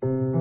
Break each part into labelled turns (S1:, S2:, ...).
S1: thank you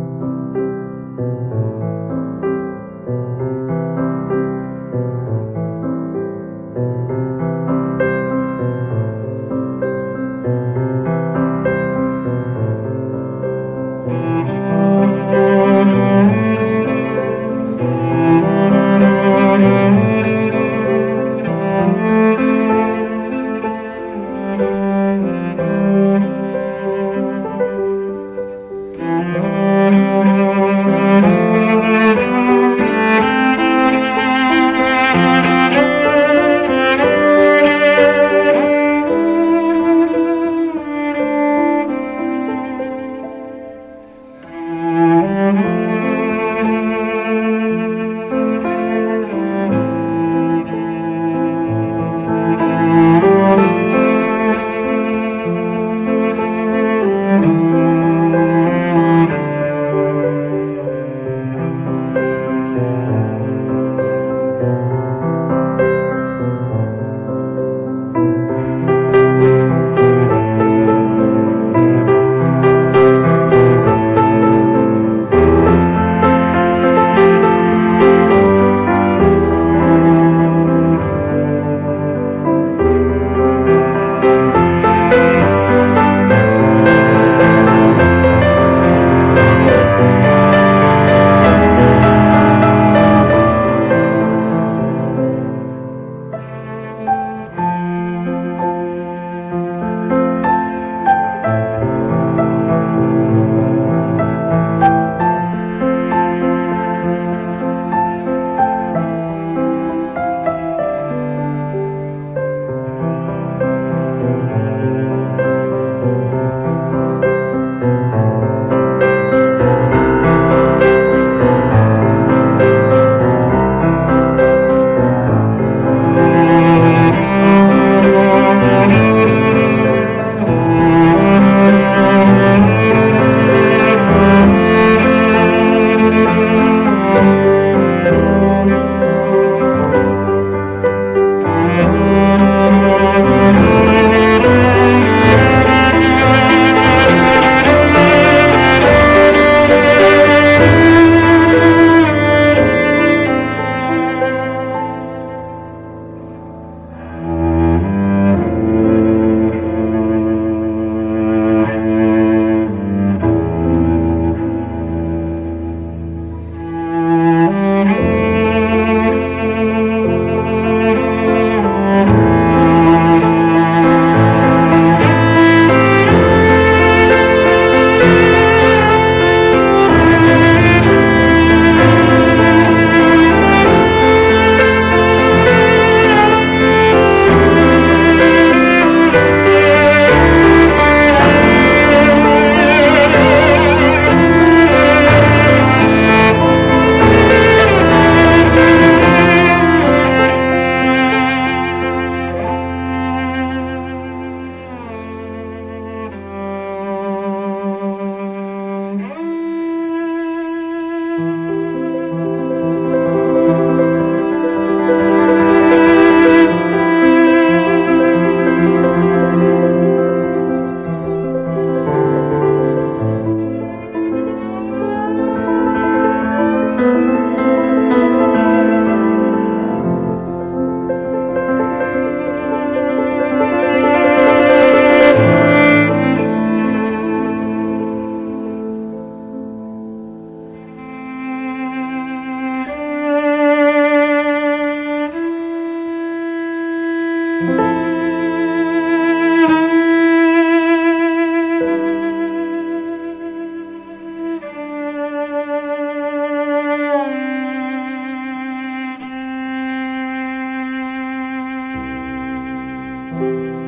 S1: Música